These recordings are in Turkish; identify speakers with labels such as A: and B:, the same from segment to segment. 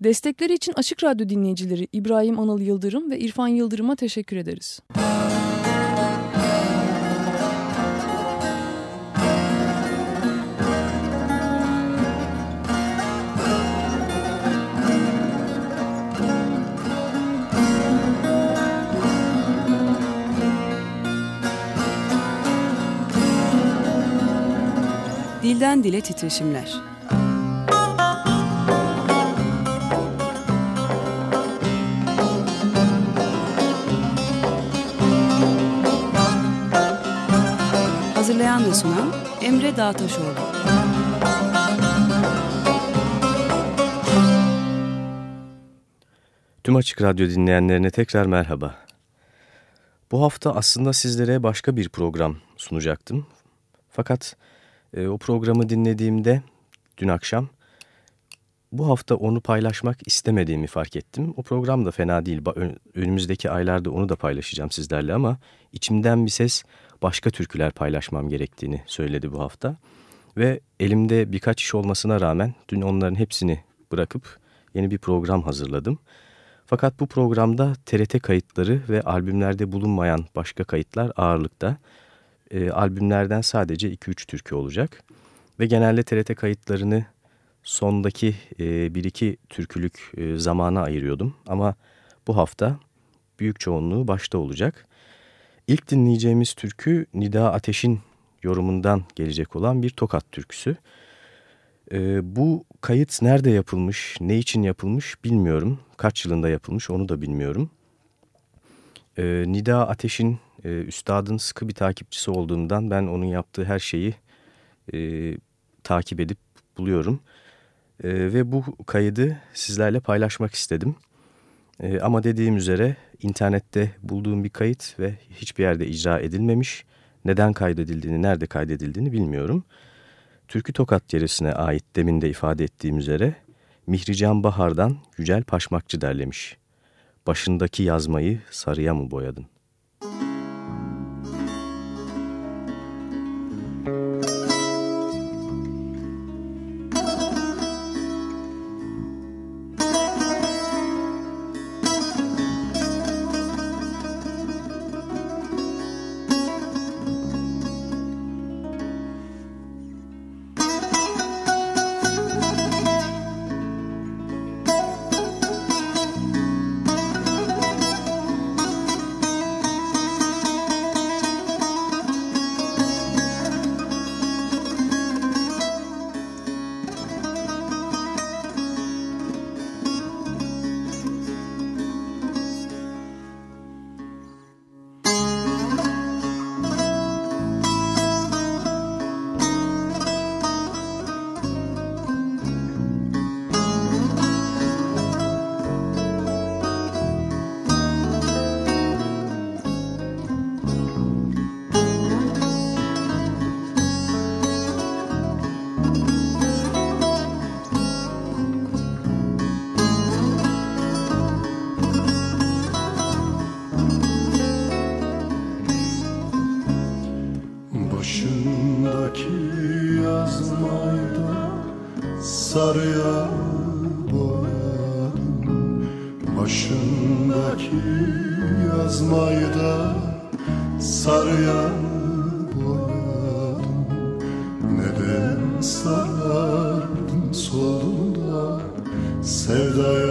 A: Destekleri için Açık Radyo dinleyicileri İbrahim Anıl Yıldırım ve İrfan Yıldırım'a teşekkür ederiz.
B: Dilden Dile Titreşimler ve sunan Emre Dağtaşoğlu.
C: Tüm Açık Radyo dinleyenlerine tekrar merhaba. Bu hafta aslında sizlere başka bir program sunacaktım. Fakat e, o programı dinlediğimde dün akşam bu hafta onu paylaşmak istemediğimi fark ettim. O program da fena değil. Önümüzdeki aylarda onu da paylaşacağım sizlerle ama içimden bir ses başka türküler paylaşmam gerektiğini söyledi bu hafta. Ve elimde birkaç iş olmasına rağmen dün onların hepsini bırakıp yeni bir program hazırladım. Fakat bu programda TRT kayıtları ve albümlerde bulunmayan başka kayıtlar ağırlıkta. E, albümlerden sadece 2-3 türkü olacak. Ve genelde TRT kayıtlarını sondaki e, bir iki türkülük e, zamana ayırıyordum. Ama bu hafta büyük çoğunluğu başta olacak. İlk dinleyeceğimiz türkü Nida Ateş'in yorumundan gelecek olan bir Tokat türküsü. E, bu kayıt nerede yapılmış, ne için yapılmış bilmiyorum. Kaç yılında yapılmış onu da bilmiyorum. E, Nida Ateş'in e, üstadın sıkı bir takipçisi olduğumdan ben onun yaptığı her şeyi e, takip edip buluyorum. E, ve bu kaydı sizlerle paylaşmak istedim. E, ama dediğim üzere internette bulduğum bir kayıt ve hiçbir yerde icra edilmemiş. Neden kaydedildiğini, nerede kaydedildiğini bilmiyorum. Türkü Tokat yerisine ait demin de ifade ettiğim üzere Mihrican Bahar'dan Yücel Paşmakçı derlemiş. Başındaki yazmayı sarıya mı boyadın?
D: Başındaki yazmayı da sarıya boyadım Neden sarardım
C: solunda sevdaya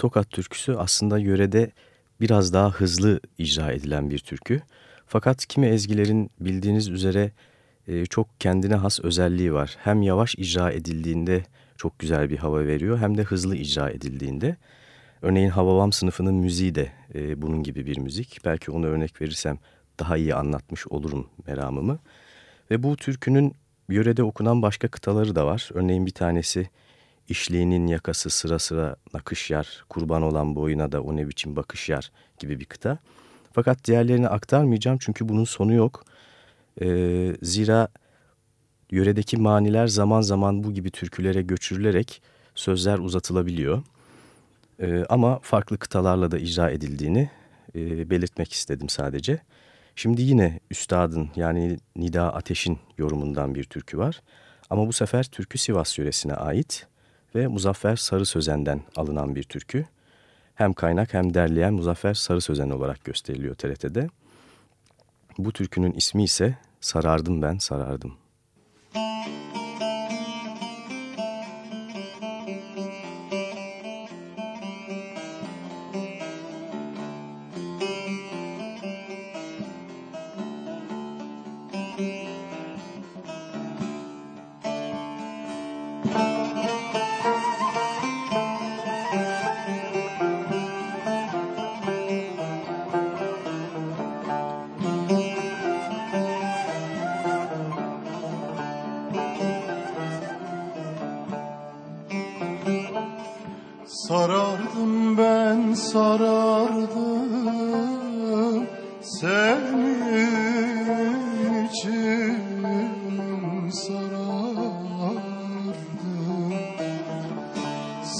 C: Tokat türküsü aslında yörede biraz daha hızlı icra edilen bir türkü. Fakat kimi ezgilerin bildiğiniz üzere e, çok kendine has özelliği var. Hem yavaş icra edildiğinde çok güzel bir hava veriyor hem de hızlı icra edildiğinde. Örneğin Havavam sınıfının müziği de e, bunun gibi bir müzik. Belki onu örnek verirsem daha iyi anlatmış olurum meramımı. Ve bu türkünün yörede okunan başka kıtaları da var. Örneğin bir tanesi İşliğinin yakası sıra sıra nakış yar, kurban olan boyuna da o ne biçim bakış yar gibi bir kıta. Fakat diğerlerini aktarmayacağım çünkü bunun sonu yok. Ee, zira yöredeki maniler zaman zaman bu gibi türkülere göçürülerek sözler uzatılabiliyor. Ee, ama farklı kıtalarla da icra edildiğini e, belirtmek istedim sadece. Şimdi yine Üstad'ın yani Nida Ateş'in yorumundan bir türkü var. Ama bu sefer türkü Sivas yöresine ait ve Muzaffer Sarı Sözen'den alınan bir türkü. Hem kaynak hem derleyen Muzaffer Sarı Sözen olarak gösteriliyor TRT'de. Bu türkünün ismi ise Sarardım Ben Sarardım.
D: Sarardım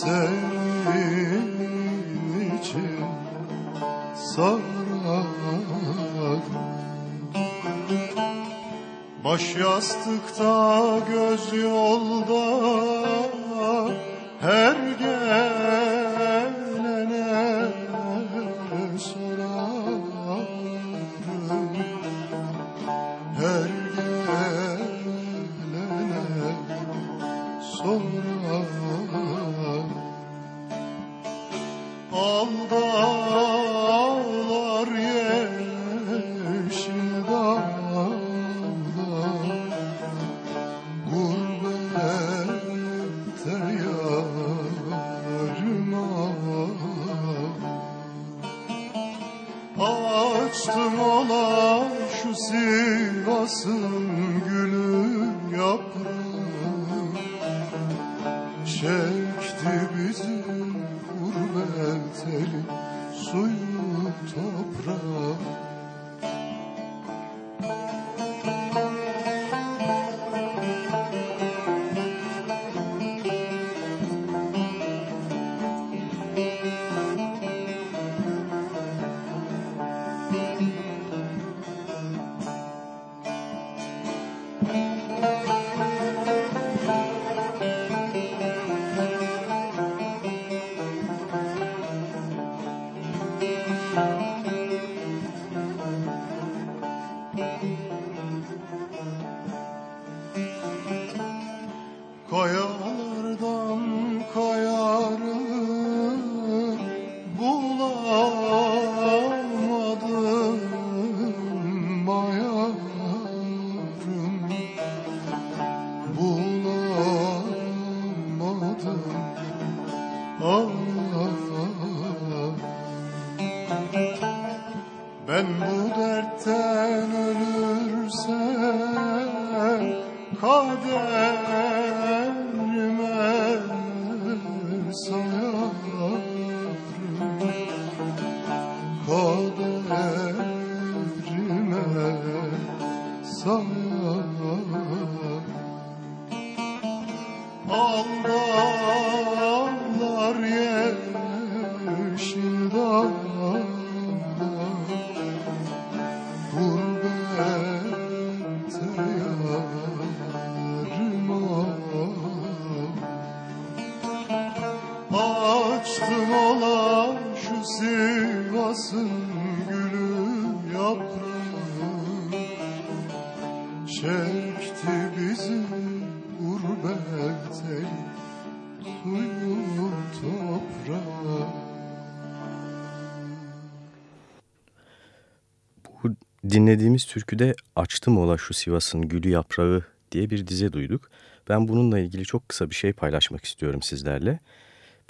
D: senin için sarardım Baş yastıkta göz yolda
C: Dinlediğimiz türküde Açtım ola şu Sivas'ın gülü yaprağı diye bir dize duyduk. Ben bununla ilgili çok kısa bir şey paylaşmak istiyorum sizlerle.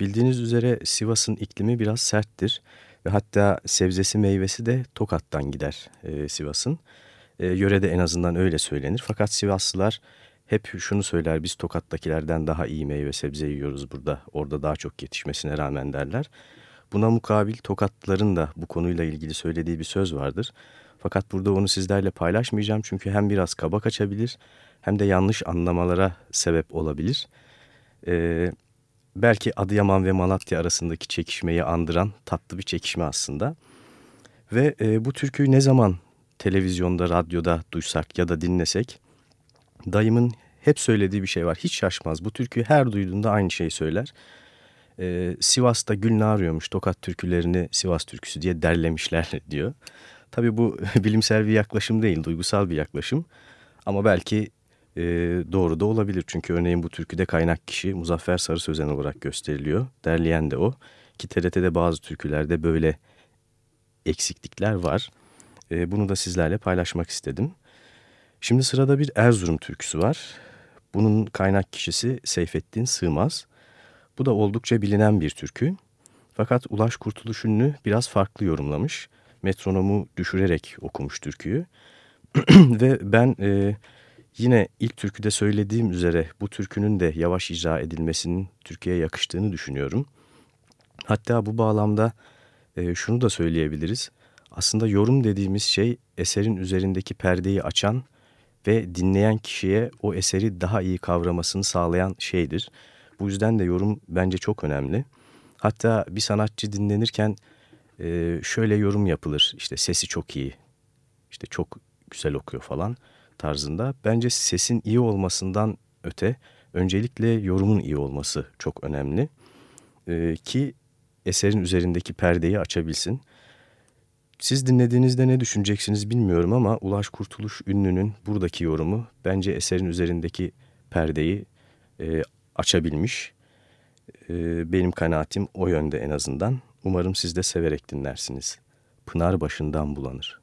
C: Bildiğiniz üzere Sivas'ın iklimi biraz serttir ve hatta sebzesi meyvesi de Tokat'tan gider e, Sivas'ın. E, yörede en azından öyle söylenir. Fakat Sivaslılar hep şunu söyler biz Tokat'takilerden daha iyi meyve sebze yiyoruz burada. Orada daha çok yetişmesine rağmen derler. Buna mukabil Tokatlıların da bu konuyla ilgili söylediği bir söz vardır. Fakat burada onu sizlerle paylaşmayacağım çünkü hem biraz kaba kaçabilir hem de yanlış anlamalara sebep olabilir. Ee, belki Adıyaman ve Malatya arasındaki çekişmeyi andıran tatlı bir çekişme aslında. Ve e, bu türküyü ne zaman televizyonda, radyoda duysak ya da dinlesek dayımın hep söylediği bir şey var. Hiç şaşmaz. Bu türküyü her duyduğunda aynı şeyi söyler. Ee, Sivas'ta Gülnare arıyormuş Tokat türkülerini Sivas türküsü diye derlemişler diyor. Tabii bu bilimsel bir yaklaşım değil, duygusal bir yaklaşım. Ama belki e, doğru da olabilir. Çünkü örneğin bu türküde kaynak kişi Muzaffer Sarı Sözen olarak gösteriliyor. Derleyen de o. Ki TRT'de bazı türkülerde böyle eksiklikler var. E, bunu da sizlerle paylaşmak istedim. Şimdi sırada bir Erzurum türküsü var. Bunun kaynak kişisi Seyfettin Sığmaz. Bu da oldukça bilinen bir türkü. Fakat Ulaş Kurtuluş ünlü biraz farklı yorumlamış metronomu düşürerek okumuş türküyü. Ve ben e, yine ilk türküde söylediğim üzere bu türkünün de yavaş icra edilmesinin Türkiye'ye yakıştığını düşünüyorum. Hatta bu bağlamda e, şunu da söyleyebiliriz. Aslında yorum dediğimiz şey eserin üzerindeki perdeyi açan ve dinleyen kişiye o eseri daha iyi kavramasını sağlayan şeydir. Bu yüzden de yorum bence çok önemli. Hatta bir sanatçı dinlenirken e, şöyle yorum yapılır. İşte sesi çok iyi, işte çok güzel okuyor falan tarzında. Bence sesin iyi olmasından öte öncelikle yorumun iyi olması çok önemli. E, ki eserin üzerindeki perdeyi açabilsin. Siz dinlediğinizde ne düşüneceksiniz bilmiyorum ama Ulaş Kurtuluş ünlünün buradaki yorumu bence eserin üzerindeki perdeyi e, açabilmiş. E, benim kanaatim o yönde en azından. Umarım siz de severek dinlersiniz. Pınar başından bulanır.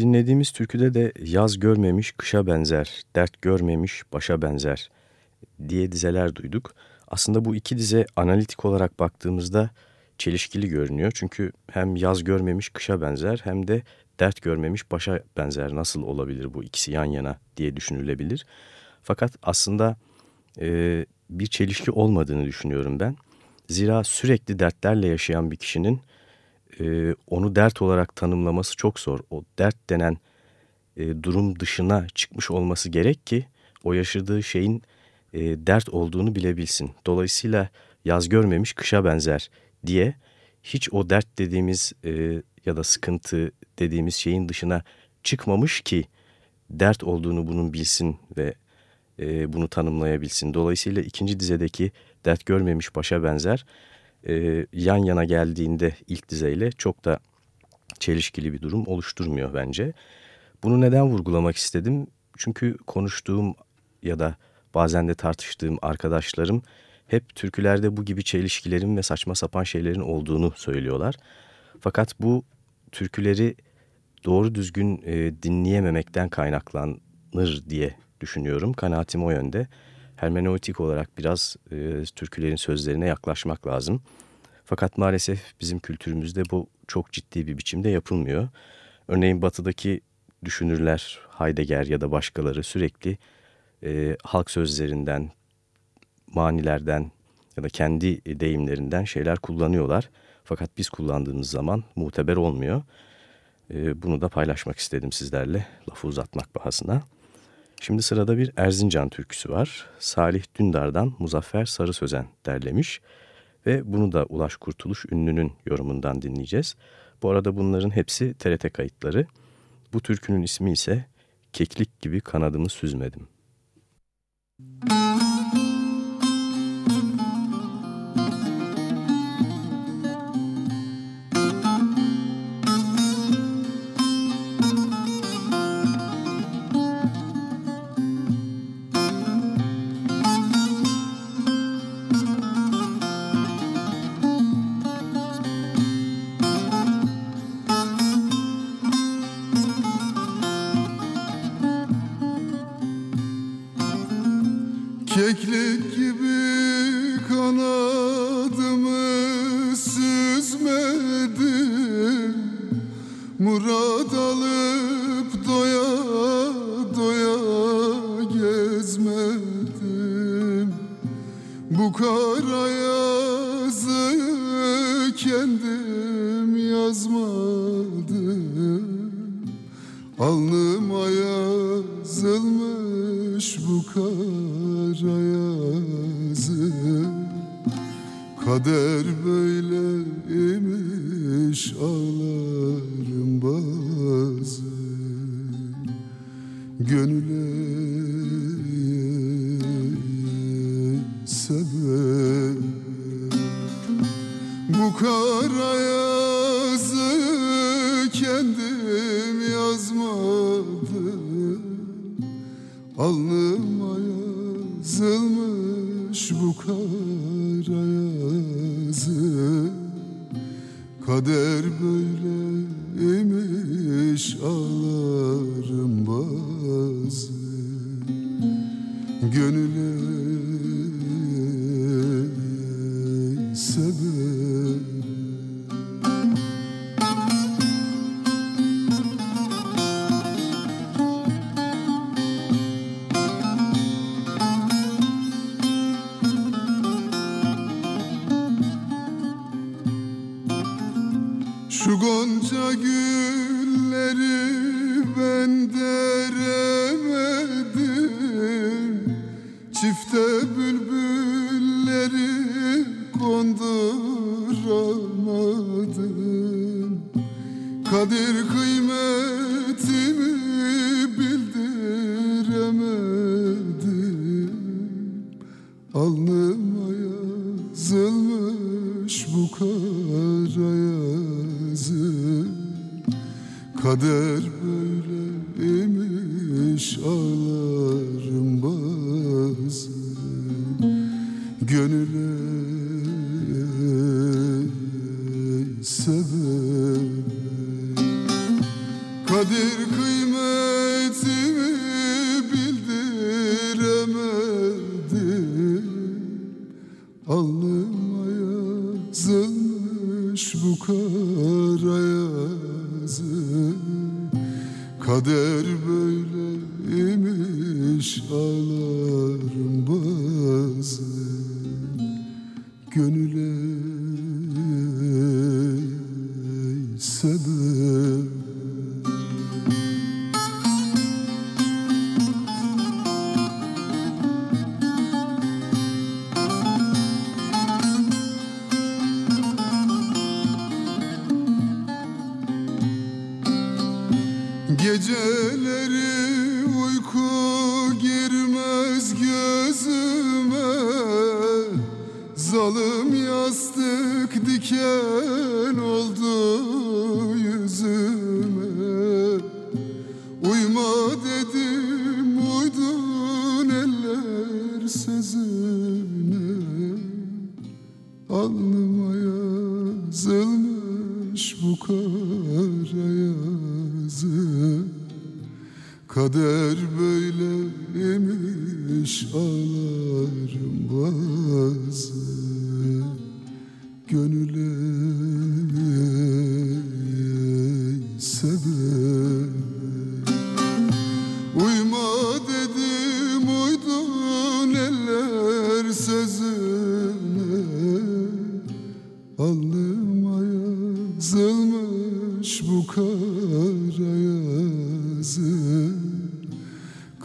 C: Dinlediğimiz türküde de yaz görmemiş kışa benzer, dert görmemiş başa benzer diye dizeler duyduk. Aslında bu iki dize analitik olarak baktığımızda çelişkili görünüyor. Çünkü hem yaz görmemiş kışa benzer hem de dert görmemiş başa benzer nasıl olabilir bu ikisi yan yana diye düşünülebilir. Fakat aslında e, bir çelişki olmadığını düşünüyorum ben. Zira sürekli dertlerle yaşayan bir kişinin e, onu dert olarak tanımlaması çok zor. O dert denen e, durum dışına çıkmış olması gerek ki o yaşadığı şeyin e, dert olduğunu bilebilsin. Dolayısıyla yaz görmemiş kışa benzer diye hiç o dert dediğimiz e, ya da sıkıntı dediğimiz şeyin dışına çıkmamış ki dert olduğunu bunun bilsin ve e, bunu tanımlayabilsin. Dolayısıyla ikinci dizedeki dert görmemiş başa benzer e, yan yana geldiğinde ilk dizeyle çok da çelişkili bir durum oluşturmuyor bence. Bunu neden vurgulamak istedim? Çünkü konuştuğum ya da bazen de tartıştığım arkadaşlarım hep türkülerde bu gibi çelişkilerin ve saçma sapan şeylerin olduğunu söylüyorlar. Fakat bu türküleri doğru düzgün e, dinleyememekten kaynaklanır diye düşünüyorum. Kanaatim o yönde. Hermeneutik olarak biraz e, türkülerin sözlerine yaklaşmak lazım. Fakat maalesef bizim kültürümüzde bu çok ciddi bir biçimde yapılmıyor. Örneğin batıdaki düşünürler Heidegger ya da başkaları sürekli e, halk sözlerinden, manilerden ya da kendi deyimlerinden şeyler kullanıyorlar. Fakat biz kullandığımız zaman muteber olmuyor. E, bunu da paylaşmak istedim sizlerle lafı uzatmak bahasına. Şimdi sırada bir Erzincan türküsü var. Salih Dündar'dan Muzaffer Sarı Sözen derlemiş ve bunu da Ulaş Kurtuluş ünlünün yorumundan dinleyeceğiz. Bu arada bunların hepsi TRT kayıtları. Bu türkünün ismi ise Keklik gibi kanadımı süzmedim.
E: Keklik Alnıma yazılmış bu kara yazı. Kader böyle imiş ağlarım bazı. Gönüle sebep Kadir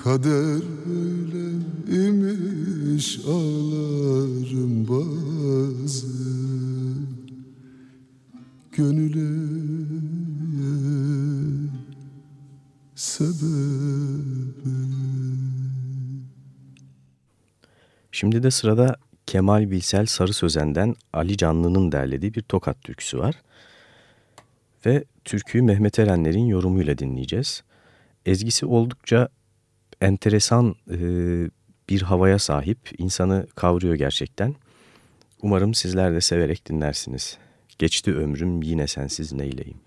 E: Kader böyle imiş ağlarım bazı Gönüle sebep
C: Şimdi de sırada Kemal Bilsel Sarı Sözen'den Ali Canlı'nın derlediği bir tokat türküsü var. Ve türküyü Mehmet Erenler'in yorumuyla dinleyeceğiz. Ezgisi oldukça enteresan e, bir havaya sahip, insanı kavruyor gerçekten. Umarım sizler de severek dinlersiniz. Geçti ömrüm yine sensiz neyleyim.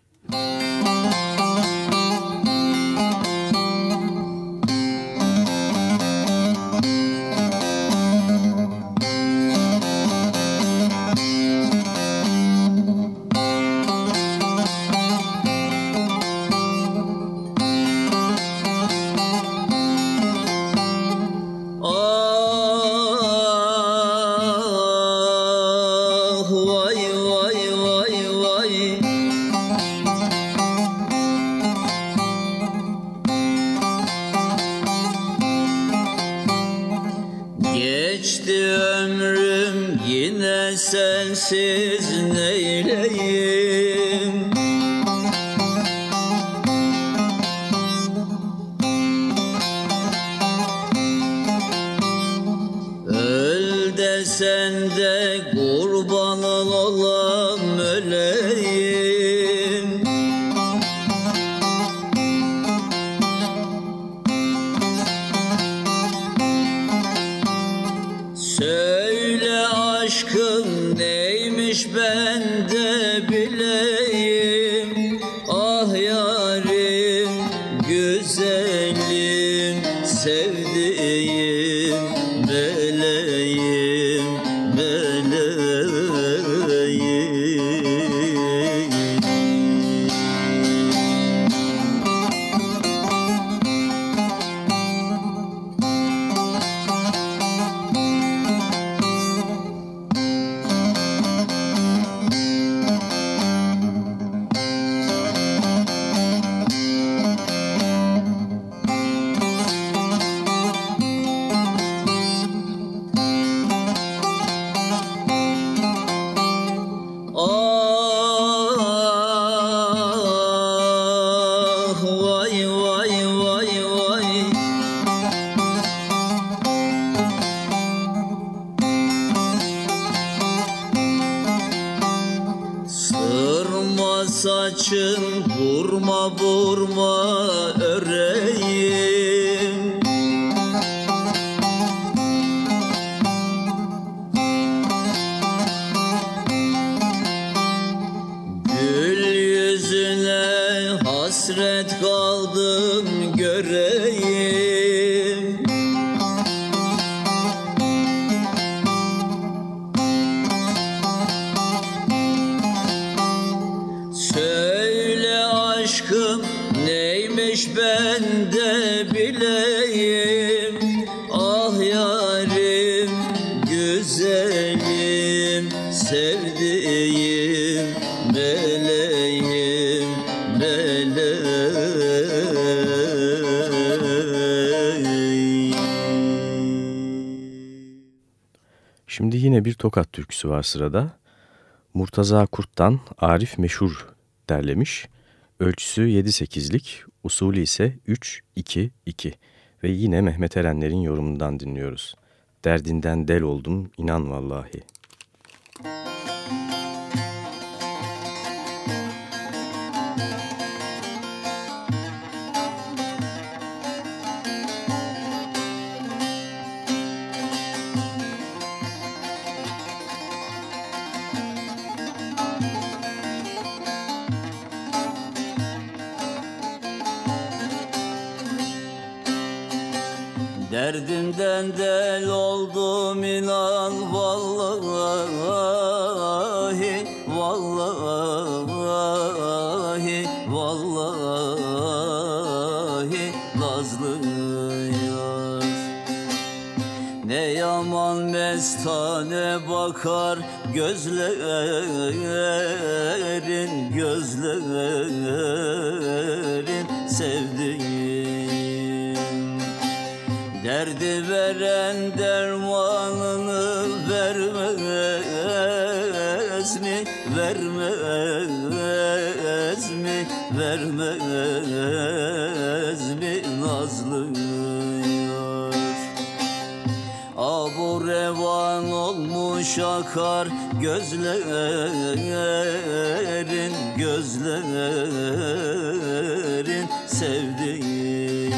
F: Ben de bileyim
C: Şimdi yine bir tokat türküsü var sırada. Murtaza Kurt'tan Arif Meşhur derlemiş. Ölçüsü 7-8'lik, usulü ise 3-2-2 ve yine Mehmet Erenler'in yorumundan dinliyoruz. Derdinden del oldum inan vallahi.
F: Mestane bakar olmuş akar gözlerin Gözlerin sevdiğim.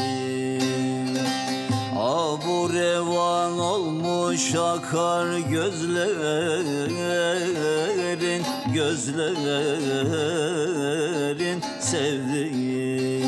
F: Abu revan olmuş akar gözlerin Gözlerin sevdiğim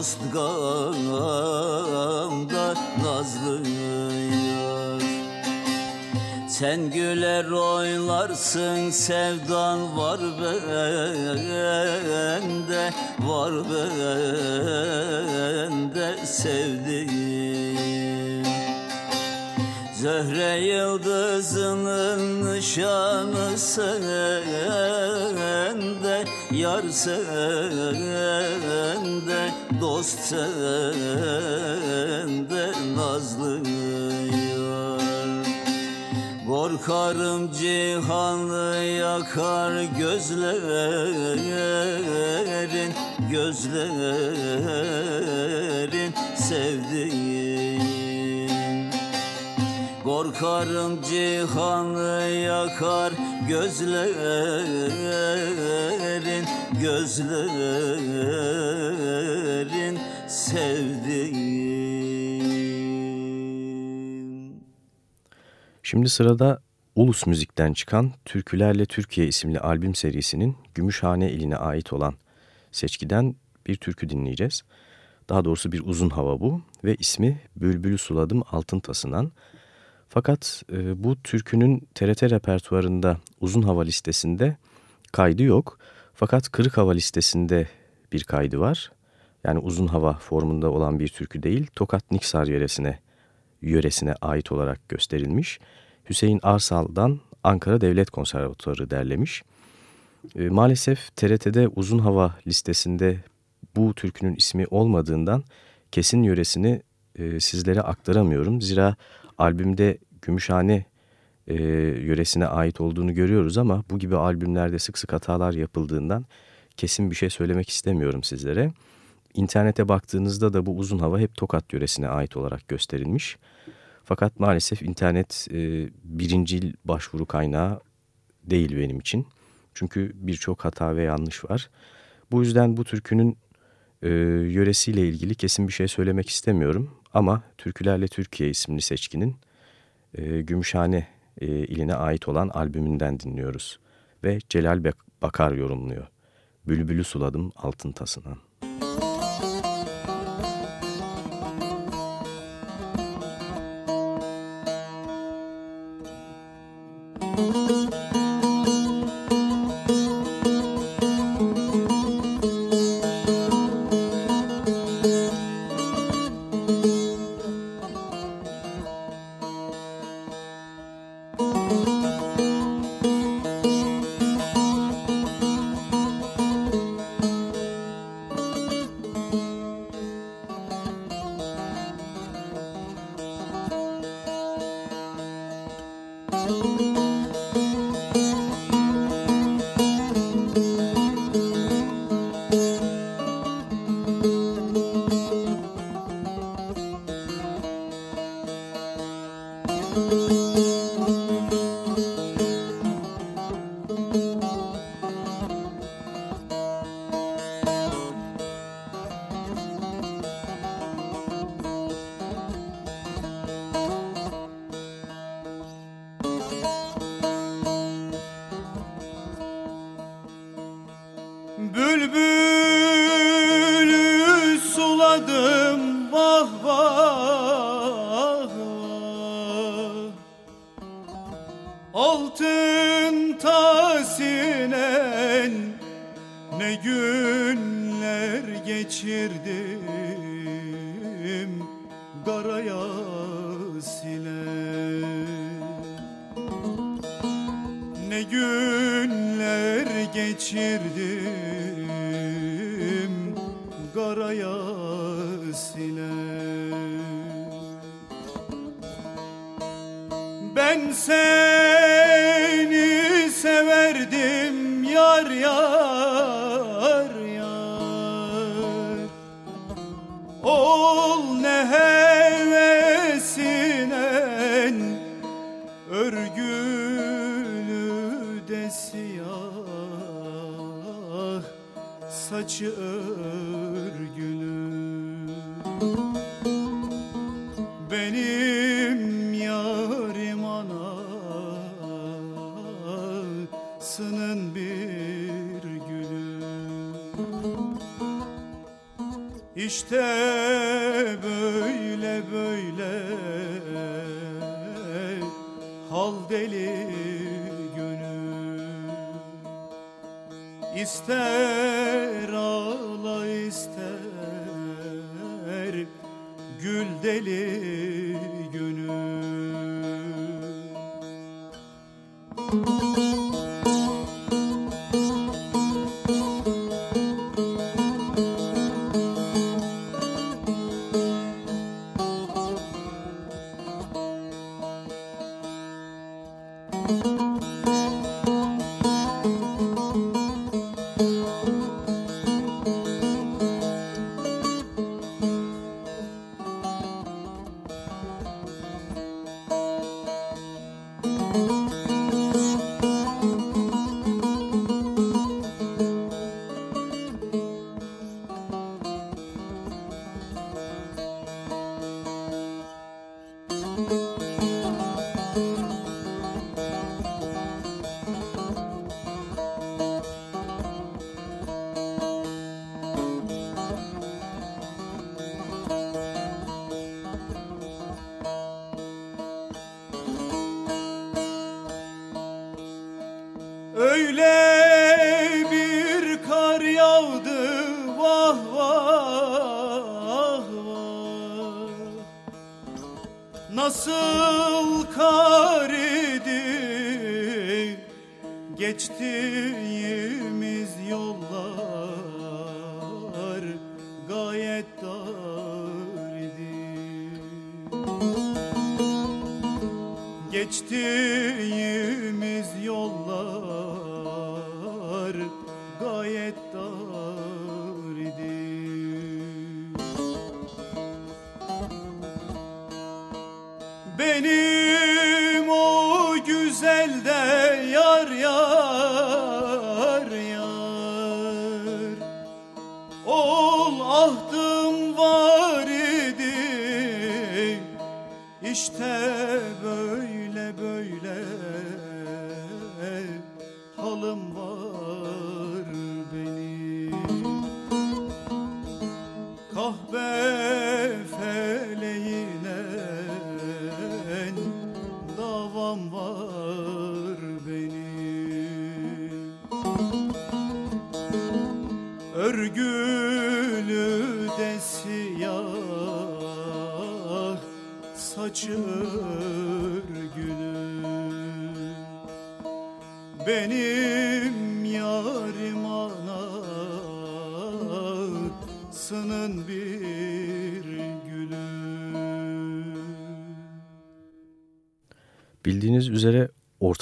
F: dost gamda nazlı yar. Sen güler oynarsın sevdan var bende Var bende sevdiğim. Zöhre yıldızının nişanı sende Yar sende Dost sende Nazlı yar Korkarım cihanı yakar gözlerin Gözlerin sevdiğim Korkarım cihanı yakar gözlerin Gözlerin sevdiğim
C: Şimdi sırada Ulus Müzik'ten çıkan Türkülerle Türkiye isimli albüm serisinin Gümüşhane iline ait olan seçkiden bir türkü dinleyeceğiz. Daha doğrusu bir uzun hava bu ve ismi Bülbülü Suladım Altın Tasınan. Fakat e, bu türkünün TRT repertuarında uzun hava listesinde kaydı yok. Fakat kırık hava listesinde bir kaydı var. Yani uzun hava formunda olan bir türkü değil, Tokat Niksar yöresine, yöresine ait olarak gösterilmiş. Hüseyin Arsal'dan Ankara Devlet Konservatuarı derlemiş. E, maalesef TRT'de uzun hava listesinde bu türkünün ismi olmadığından kesin yöresini e, sizlere aktaramıyorum. Zira albümde Gümüşhane e, yöresine ait olduğunu görüyoruz ama bu gibi albümlerde sık sık hatalar yapıldığından kesin bir şey söylemek istemiyorum sizlere. İnternete baktığınızda da bu uzun hava hep Tokat yöresine ait olarak gösterilmiş. Fakat maalesef internet e, birincil başvuru kaynağı değil benim için. Çünkü birçok hata ve yanlış var. Bu yüzden bu türkünün e, yöresiyle ilgili kesin bir şey söylemek istemiyorum. Ama Türkülerle Türkiye isimli seçkinin e, Gümüşhane e, iline ait olan albümünden dinliyoruz. Ve Celal Bakar yorumluyor. Bülbülü suladım altın
G: İşte böyle böyle hal deli gönül İster ağla ister gül deli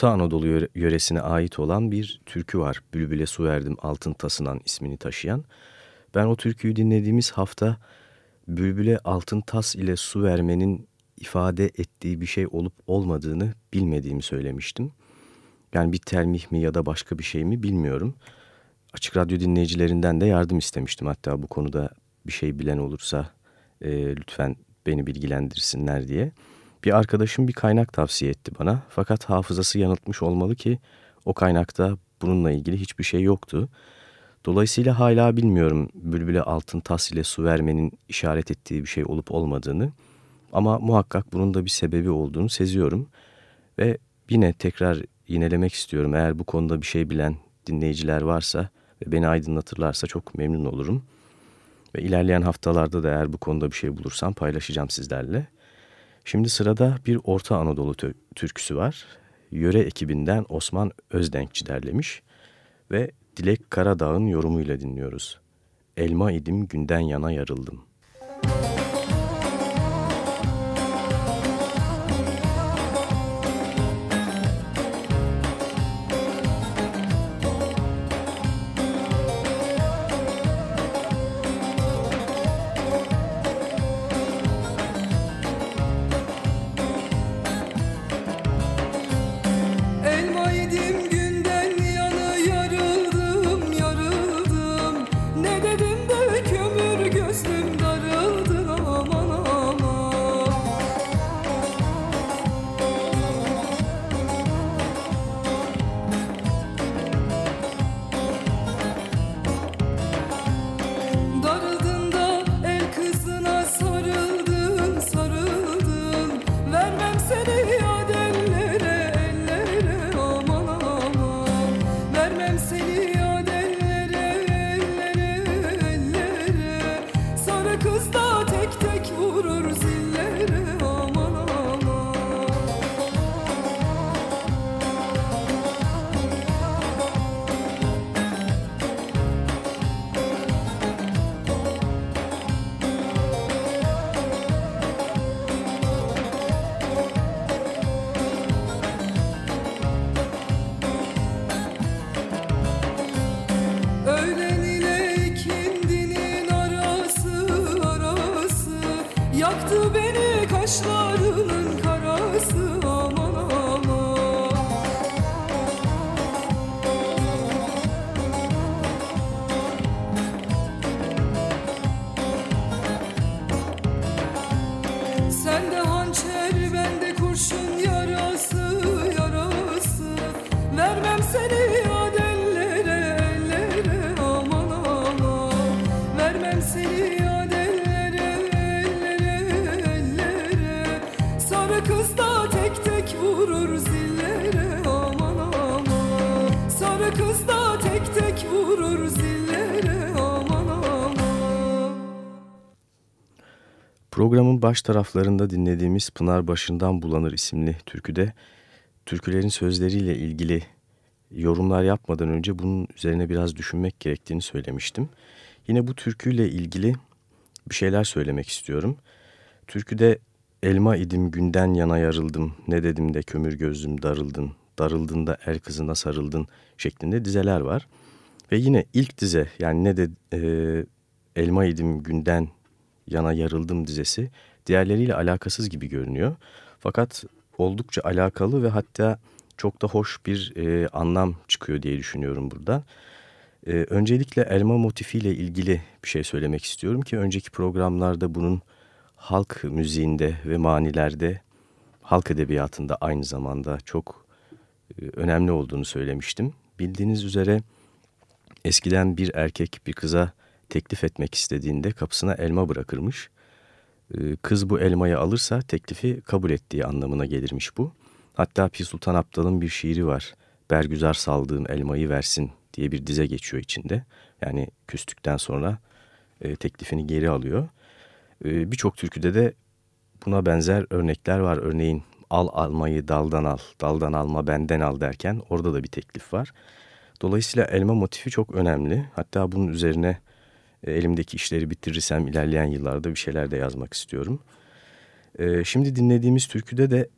C: Orta Anadolu yöre- yöresine ait olan bir türkü var. Bülbüle su verdim altın tasınan ismini taşıyan. Ben o türküyü dinlediğimiz hafta bülbüle altın tas ile su vermenin ifade ettiği bir şey olup olmadığını bilmediğimi söylemiştim. Yani bir telmih mi ya da başka bir şey mi bilmiyorum. Açık Radyo dinleyicilerinden de yardım istemiştim. Hatta bu konuda bir şey bilen olursa e, lütfen beni bilgilendirsinler diye. Bir arkadaşım bir kaynak tavsiye etti bana. Fakat hafızası yanıltmış olmalı ki o kaynakta bununla ilgili hiçbir şey yoktu. Dolayısıyla hala bilmiyorum bülbüle altın tas ile su vermenin işaret ettiği bir şey olup olmadığını. Ama muhakkak bunun da bir sebebi olduğunu seziyorum. Ve yine tekrar yinelemek istiyorum. Eğer bu konuda bir şey bilen dinleyiciler varsa ve beni aydınlatırlarsa çok memnun olurum. Ve ilerleyen haftalarda da eğer bu konuda bir şey bulursam paylaşacağım sizlerle. Şimdi sırada bir Orta Anadolu türküsü var. Yöre ekibinden Osman Özdenkçi derlemiş ve Dilek Karadağ'ın yorumuyla dinliyoruz. Elma idim günden yana yarıldım. Baş taraflarında dinlediğimiz Pınar Başından Bulanır isimli türküde türkülerin sözleriyle ilgili yorumlar yapmadan önce bunun üzerine biraz düşünmek gerektiğini söylemiştim. Yine bu türküyle ilgili bir şeyler söylemek istiyorum. Türküde elma idim günden yana yarıldım, ne dedim de kömür gözlüm darıldın, darıldın da er kızına sarıldın şeklinde dizeler var. Ve yine ilk dize yani ne de e, elma idim günden yana yarıldım dizesi diğerleriyle alakasız gibi görünüyor. Fakat oldukça alakalı ve hatta çok da hoş bir e, anlam çıkıyor diye düşünüyorum burada. E, öncelikle elma motifiyle ilgili bir şey söylemek istiyorum ki önceki programlarda bunun halk müziğinde ve manilerde, halk edebiyatında aynı zamanda çok e, önemli olduğunu söylemiştim. Bildiğiniz üzere eskiden bir erkek bir kıza teklif etmek istediğinde kapısına elma bırakırmış. E, kız bu elmayı alırsa teklifi kabul ettiği anlamına gelirmiş bu. Hatta Pir Sultan Abdal'ın bir şiiri var. Bergüzar saldığım elmayı versin diye bir dize geçiyor içinde. Yani küstükten sonra e, teklifini geri alıyor. E, Birçok türküde de buna benzer örnekler var. Örneğin al almayı daldan al, daldan alma benden al derken orada da bir teklif var. Dolayısıyla elma motifi çok önemli. Hatta bunun üzerine e, elimdeki işleri bitirirsem ilerleyen yıllarda bir şeyler de yazmak istiyorum. E, şimdi dinlediğimiz türküde de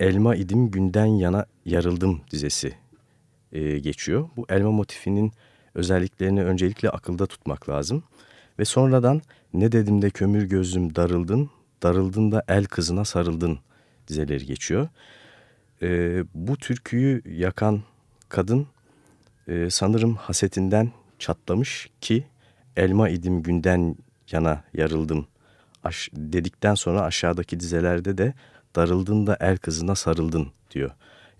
C: Elma idim günden yana yarıldım dizesi e, geçiyor. Bu elma motifinin özelliklerini öncelikle akılda tutmak lazım. Ve sonradan ne dedim de kömür gözüm darıldın, darıldın da el kızına sarıldın dizeleri geçiyor. Bu türküyü yakan kadın sanırım hasetinden çatlamış ki elma idim günden yana yarıldım Aş dedikten sonra aşağıdaki dizelerde de darıldın da el kızına sarıldın diyor.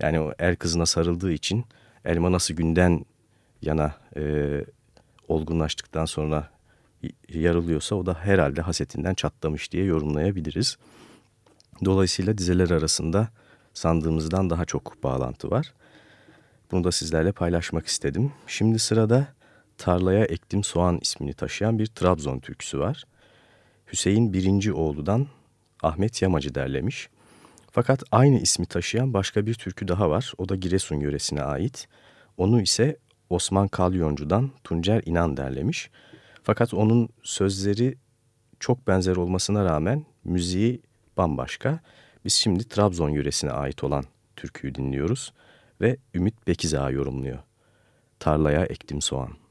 C: Yani o el kızına sarıldığı için elma nasıl günden yana e, olgunlaştıktan sonra yarılıyorsa o da herhalde hasetinden çatlamış diye yorumlayabiliriz. Dolayısıyla dizeler arasında sandığımızdan daha çok bağlantı var. Bunu da sizlerle paylaşmak istedim. Şimdi sırada Tarlaya Ektim Soğan ismini taşıyan bir Trabzon türküsü var. Hüseyin birinci oğludan Ahmet Yamacı derlemiş. Fakat aynı ismi taşıyan başka bir türkü daha var. O da Giresun yöresine ait. Onu ise Osman Kalyoncu'dan Tuncer İnan derlemiş. Fakat onun sözleri çok benzer olmasına rağmen müziği bambaşka. Biz şimdi Trabzon yöresine ait olan türküyü dinliyoruz ve Ümit Bekiza yorumluyor. Tarlaya ektim soğan.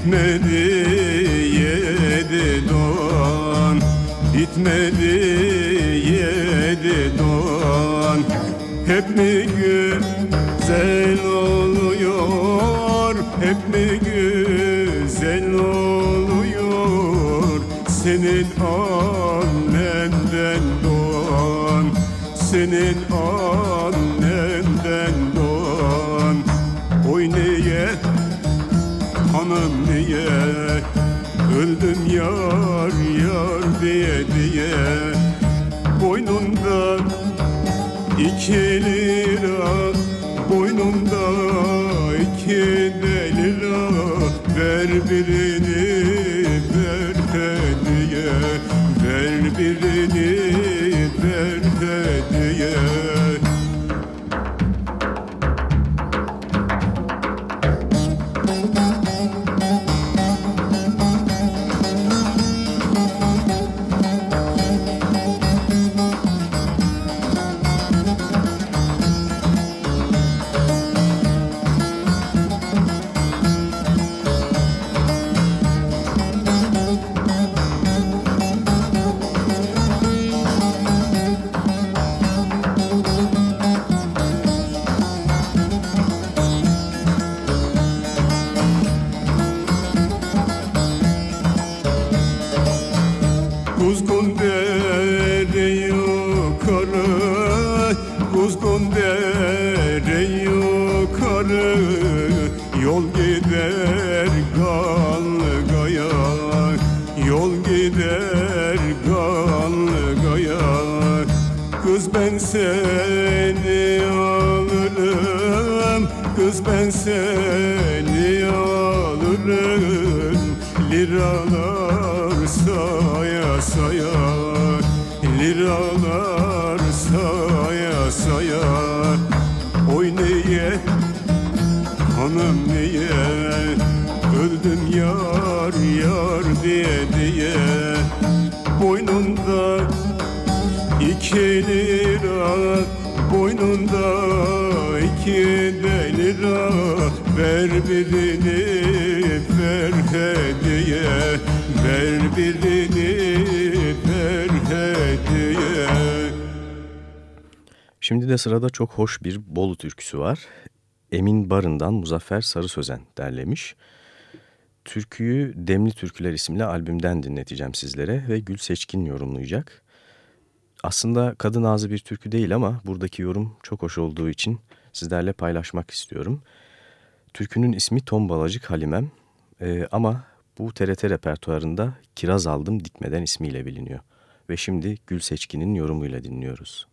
G: Bitmedi yedi doğan Bitmedi yedi doğan Hep mi güzel oluyor? Hep mi güzel oluyor? Senin annenden doğan Senin öldüm yar yar diye diye. Boynumda iki lira Boynumda iki de lira. Ver birini
H: sırada çok hoş bir Bolu türküsü var. Emin Barın'dan Muzaffer Sarı Sözen derlemiş. Türküyü Demli Türküler isimli albümden dinleteceğim sizlere ve Gül Seçkin yorumlayacak. Aslında kadın ağzı bir türkü değil ama buradaki yorum çok hoş olduğu için sizlerle paylaşmak istiyorum. Türkünün ismi Tombalacık Halimem ee, ama bu TRT repertuarında Kiraz Aldım Dikmeden ismiyle biliniyor. Ve şimdi Gül Seçkin'in yorumuyla dinliyoruz.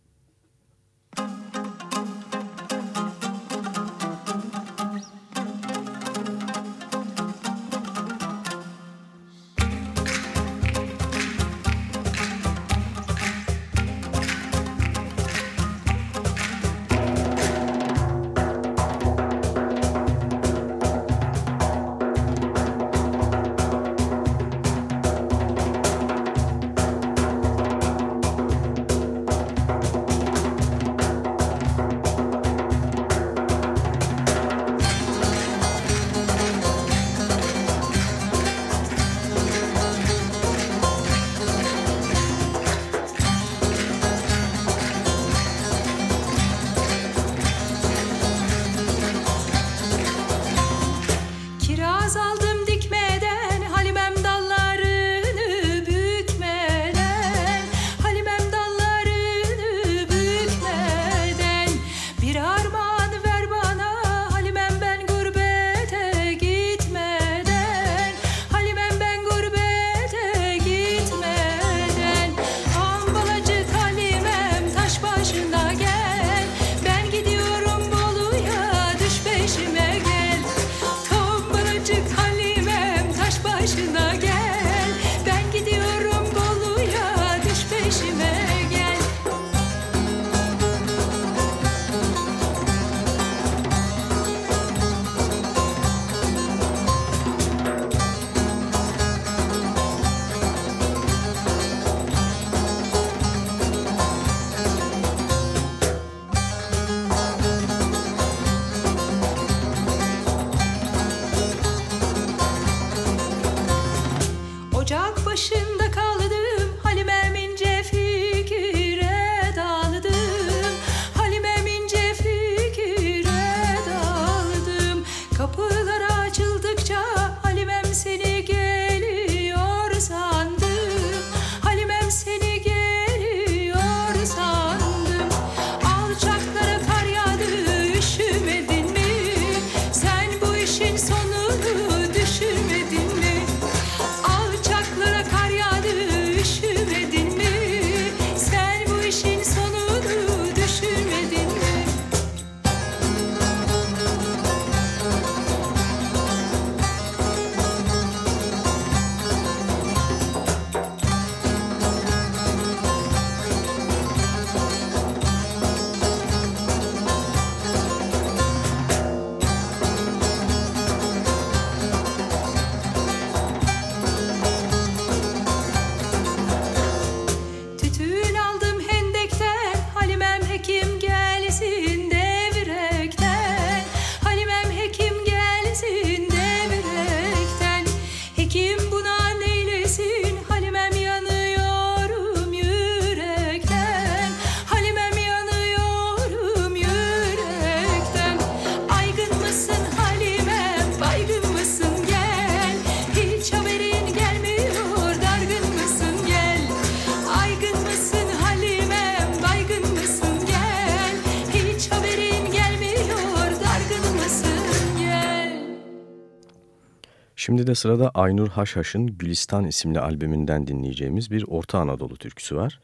C: Şimdi de sırada Aynur Haşhaş'ın Gülistan isimli albümünden dinleyeceğimiz bir Orta Anadolu türküsü var.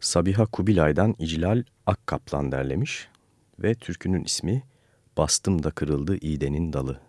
C: Sabiha Kubilay'dan İcilal Akkaplan derlemiş ve türkünün ismi Bastım da kırıldı İğdenin dalı.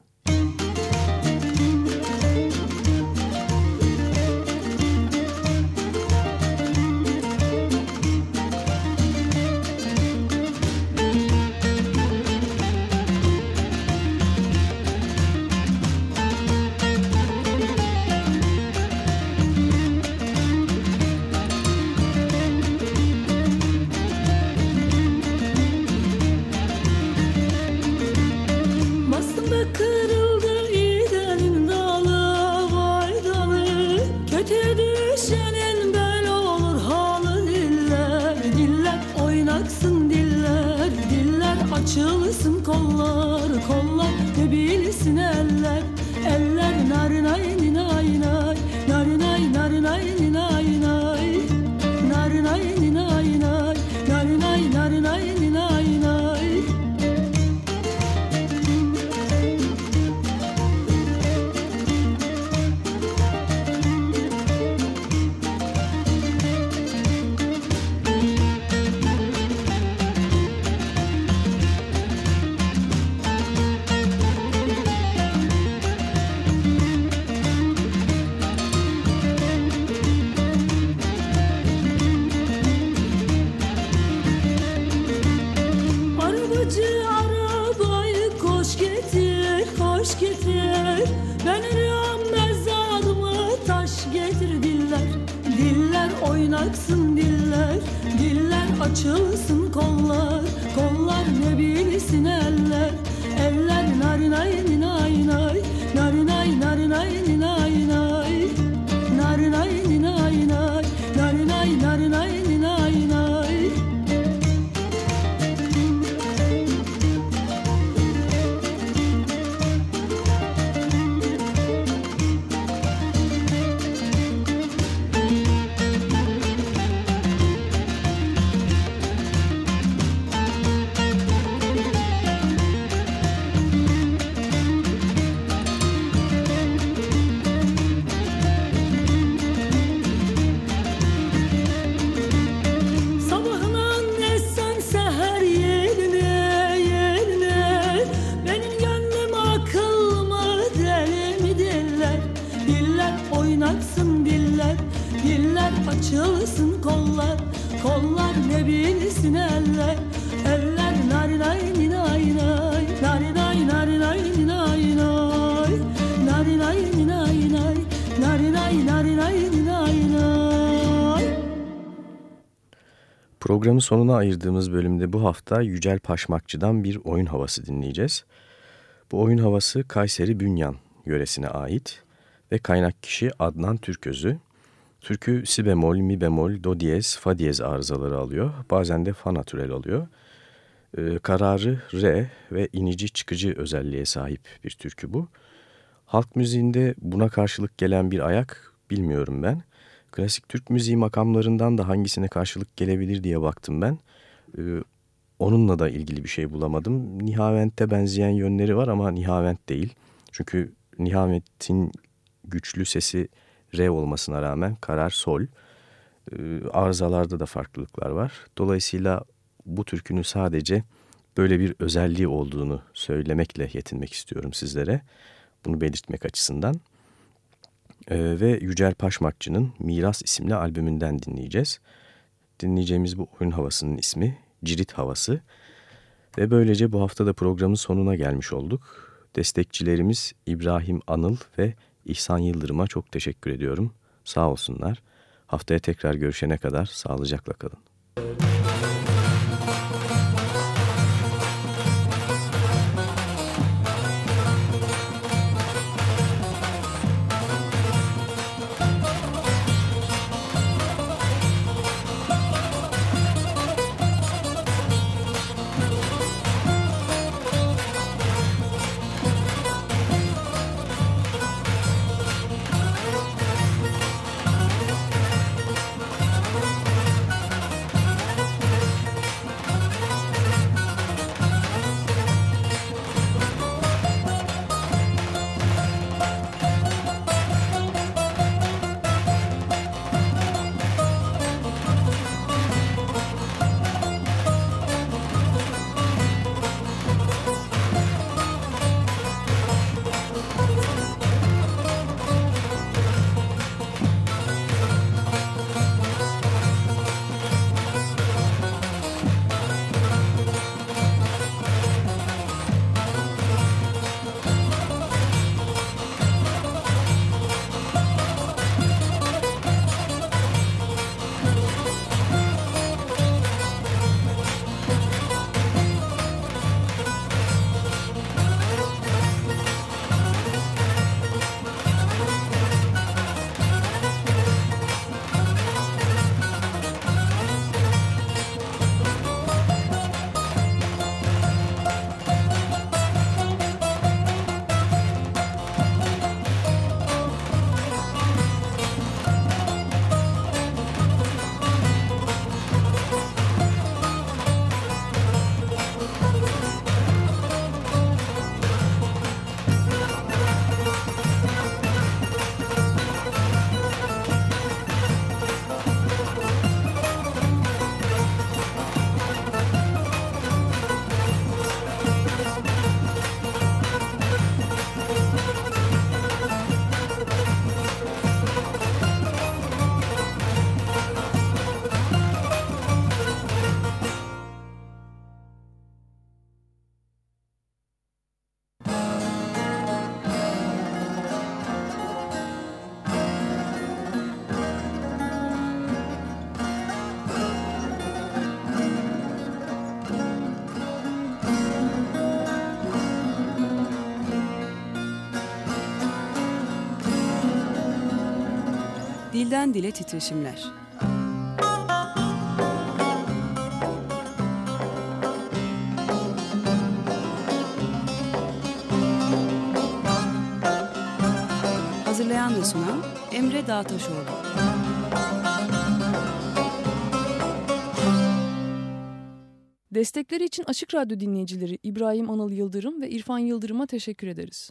I: Oynaksın diller Diller açılsın kollar Kollar ne bilsin eller Eller narinay ninay nay Narinay narinay ninay
C: Programın sonuna ayırdığımız bölümde bu hafta Yücel Paşmakçı'dan bir oyun havası dinleyeceğiz. Bu oyun havası Kayseri Bünyan yöresine ait ve kaynak kişi Adnan Türközü. Türkü si bemol, mi bemol, do diyez, fa diyez arızaları alıyor. Bazen de fa natürel alıyor. Ee, kararı re ve inici çıkıcı özelliğe sahip bir türkü bu. Halk müziğinde buna karşılık gelen bir ayak bilmiyorum ben. Klasik Türk müziği makamlarından da hangisine karşılık gelebilir diye baktım ben. Ee, onunla da ilgili bir şey bulamadım. Nihavent'e benzeyen yönleri var ama Nihavent değil. Çünkü Nihavent'in güçlü sesi re olmasına rağmen karar sol. Ee, arızalarda da farklılıklar var. Dolayısıyla bu türkünün sadece böyle bir özelliği olduğunu söylemekle yetinmek istiyorum sizlere. Bunu belirtmek açısından. Ee, ve Yücel Paşmakçı'nın Miras isimli albümünden dinleyeceğiz. Dinleyeceğimiz bu oyun havasının ismi Cirit Havası. Ve böylece bu hafta da programın sonuna gelmiş olduk. Destekçilerimiz İbrahim Anıl ve İhsan Yıldırım'a çok teşekkür ediyorum. Sağ olsunlar. Haftaya tekrar görüşene kadar sağlıcakla kalın.
B: Dilden Dile Titreşimler Hazırlayan ve sunan Emre Dağtaşoğlu.
A: Destekleri için Açık Radyo dinleyicileri İbrahim Anıl Yıldırım ve İrfan Yıldırım'a teşekkür ederiz.